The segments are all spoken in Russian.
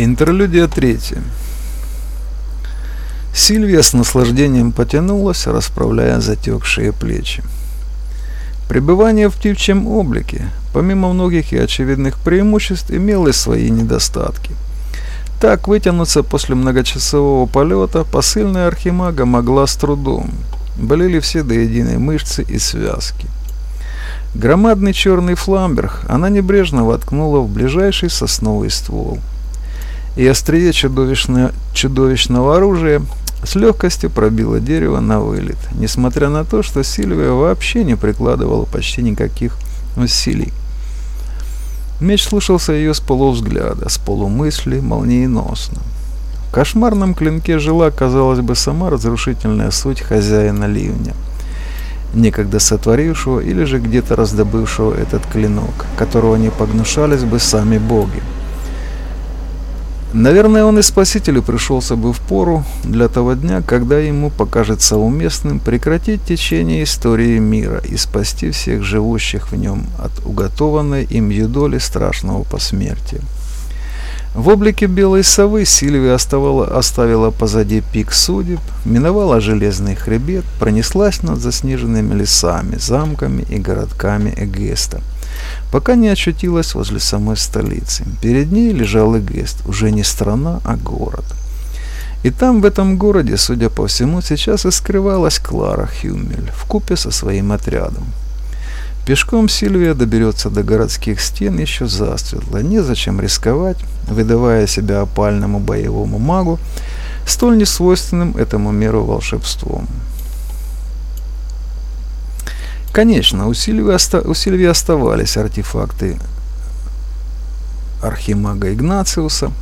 Интерлюдия третья. Сильвия с наслаждением потянулась, расправляя затекшие плечи. Пребывание в птичьем облике, помимо многих и очевидных преимуществ, имело и свои недостатки. Так вытянуться после многочасового полета посыльная архимага могла с трудом. Болели все до единой мышцы и связки. Громадный черный фламберг она небрежно воткнула в ближайший сосновый ствол – и острие чудовищно, чудовищного оружия с легкостью пробило дерево на вылет, несмотря на то, что Сильвия вообще не прикладывала почти никаких усилий. Меч слушался ее с полувзгляда, с полумысли, молниеносно. В кошмарном клинке жила, казалось бы, сама разрушительная суть хозяина ливня, некогда сотворившего или же где-то раздобывшего этот клинок, которого не погнушались бы сами боги. Наверное, он и спасителю пришелся бы в пору для того дня, когда ему покажется уместным прекратить течение истории мира и спасти всех живущих в нем от уготованной им юдоли страшного посмертия. В облике белой совы Сильвия оставала, оставила позади пик судеб, миновала железный хребет, пронеслась над заснеженными лесами, замками и городками Эгеста – пока не очутилась возле самой столицы. Перед ней лежал Эгест, уже не страна, а город. И там, в этом городе, судя по всему, сейчас и скрывалась Клара Хюмель в купе со своим отрядом. Пешком Сильвия доберется до городских стен еще засветло. Незачем рисковать, выдавая себя опальному боевому магу, столь несвойственным этому миру волшебством. Конечно, у Сильвии, оста у Сильвии оставались артефакты архимага Игнациуса.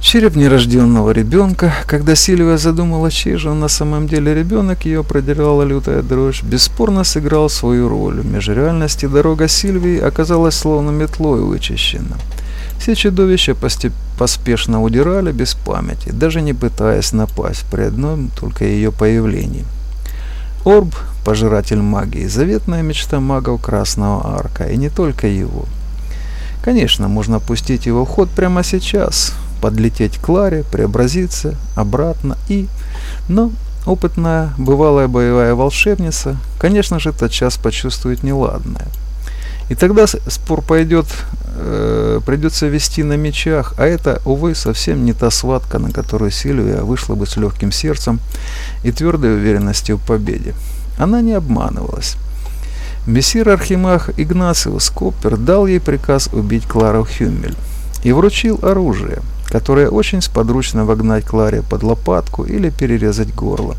Череп нерожденного ребенка. Когда Сильвия задумала, чей же он на самом деле ребенок, ее продирала лютая дрожь, бесспорно сыграл свою роль. В межреальности дорога Сильвии оказалась словно метлой вычищена. Все чудовища поспешно удирали без памяти, даже не пытаясь напасть при одном только ее появлении. Орб – пожиратель магии, заветная мечта магов Красного Арка, и не только его. Конечно, можно пустить его в ход прямо сейчас, подлететь к Кларе, преобразиться, обратно и... Но опытная, бывалая боевая волшебница, конечно же, тотчас почувствует неладное. И тогда спор пойдет, э, придется вести на мечах, а это, увы, совсем не та схватка, на которую Сильвия вышла бы с легким сердцем и твердой уверенностью в победе. Она не обманывалась. Мессир Архимах Игнациус Коппер дал ей приказ убить Клару Хюмель и вручил оружие – которое очень сподручно вогнать Кларе под лопатку или перерезать горло,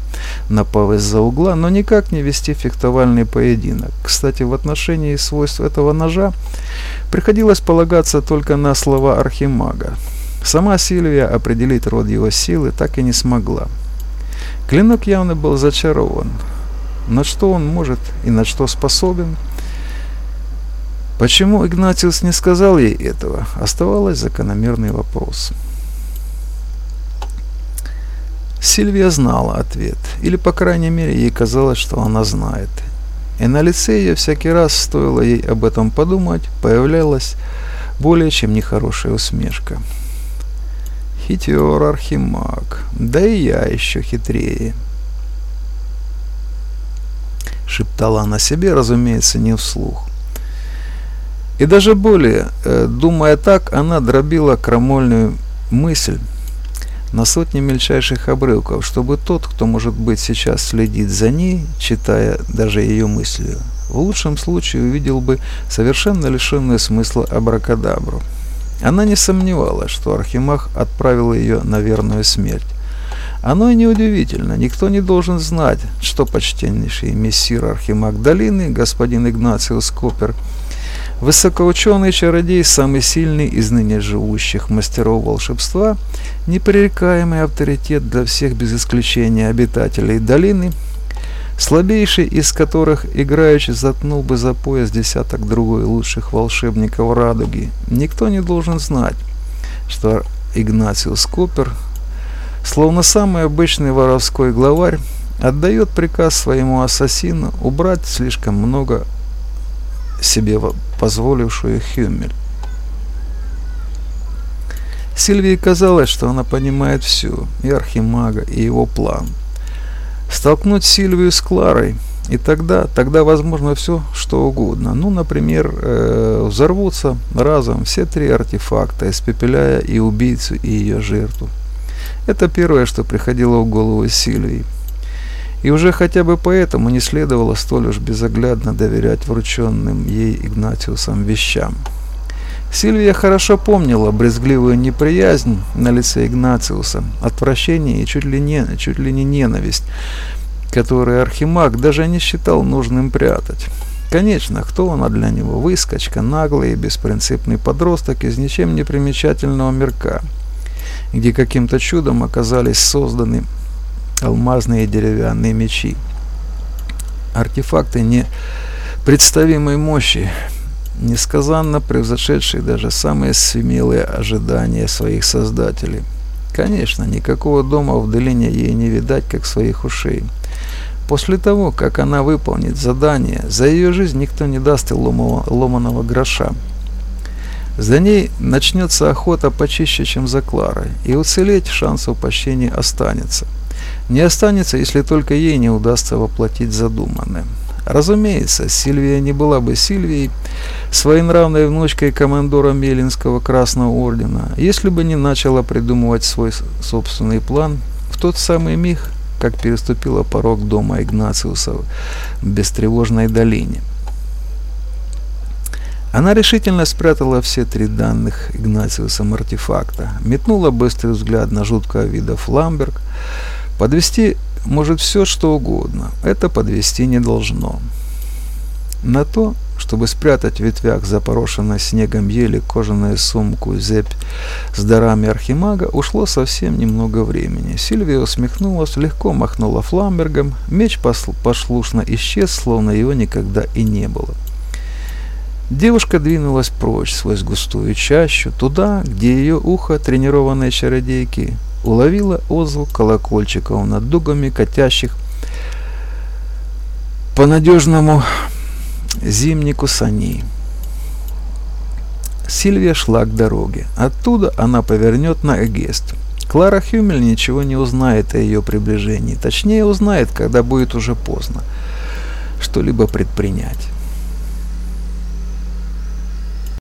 напав из-за угла, но никак не вести фехтовальный поединок. Кстати, в отношении свойств этого ножа приходилось полагаться только на слова архимага. Сама Сильвия определить род его силы так и не смогла. Клинок явно был зачарован. На что он может и на что способен – Почему Игнатиус не сказал ей этого, оставалось закономерный вопрос. Сильвия знала ответ, или, по крайней мере, ей казалось, что она знает. И на лице ее всякий раз, стоило ей об этом подумать, появлялась более чем нехорошая усмешка. Хитер Архимаг, да и я еще хитрее. Шептала она себе, разумеется, не вслух. И даже более, э, думая так, она дробила крамольную мысль на сотни мельчайших обрывков, чтобы тот, кто, может быть, сейчас следит за ней, читая даже ее мыслью, в лучшем случае увидел бы совершенно лишенную смысла абракадабру. Она не сомневалась, что Архимах отправил ее на верную смерть. Оно и неудивительно, никто не должен знать, что почтеннейший мессир Архимаг Долины, господин Игнациус Копер, Высокоученый чародей, самый сильный из ныне живущих мастеров волшебства, непререкаемый авторитет для всех без исключения обитателей долины, слабейший из которых играючи затнул бы за пояс десяток другой лучших волшебников радуги, никто не должен знать, что Игнациус Копер, словно самый обычный воровской главарь, отдает приказ своему ассасину убрать слишком много себе позволившую Хюмель. Сильвии казалось, что она понимает все, и Архимага, и его план. Столкнуть Сильвию с Кларой, и тогда, тогда возможно все, что угодно. Ну, например, э, взорвутся разом все три артефакта, испепеляя и убийцу, и ее жертву. Это первое, что приходило в голову Сильвии. И уже хотя бы поэтому не следовало столь уж безоглядно доверять врученным ей Игнатиусом вещам. Сильвия хорошо помнила брезгливую неприязнь на лице Игнациуса, отвращение и чуть ли не, чуть ли не ненависть, которые Архимаг даже не считал нужным прятать. Конечно, кто она для него? Выскочка, наглый и беспринципный подросток из ничем не примечательного мирка, где каким-то чудом оказались созданы алмазные деревянные мечи. Артефакты непредставимой мощи, несказанно превзошедшие даже самые смелые ожидания своих создателей. Конечно, никакого дома в долине ей не видать, как своих ушей. После того, как она выполнит задание, за ее жизнь никто не даст ломаного гроша. За ней начнется охота почище, чем за Кларой, и уцелеть шансов почти не останется. Не останется, если только ей не удастся воплотить задуманное. Разумеется, Сильвия не была бы Сильвией, своенравной внучкой командора Мелинского Красного Ордена, если бы не начала придумывать свой собственный план в тот самый миг, как переступила порог дома Игнациуса в бестревожной долине. Она решительно спрятала все три данных Игнациусом артефакта, метнула быстрый взгляд на жуткого вида Фламберг, подвести может все, что угодно. Это подвести не должно. На то, чтобы спрятать в ветвях запорошенной снегом ели кожаную сумку зепь с дарами архимага, ушло совсем немного времени. Сильвия усмехнулась, легко махнула фламбергом, меч послушно исчез, словно его никогда и не было. Девушка двинулась прочь сквозь густую чащу, туда, где ее ухо, тренированной чародейки, уловила отзвук колокольчиков над дугами катящих по надежному зимнику саней. Сильвия шла к дороге. Оттуда она повернет на Эгест. Клара Хюмель ничего не узнает о ее приближении. Точнее, узнает, когда будет уже поздно что-либо предпринять.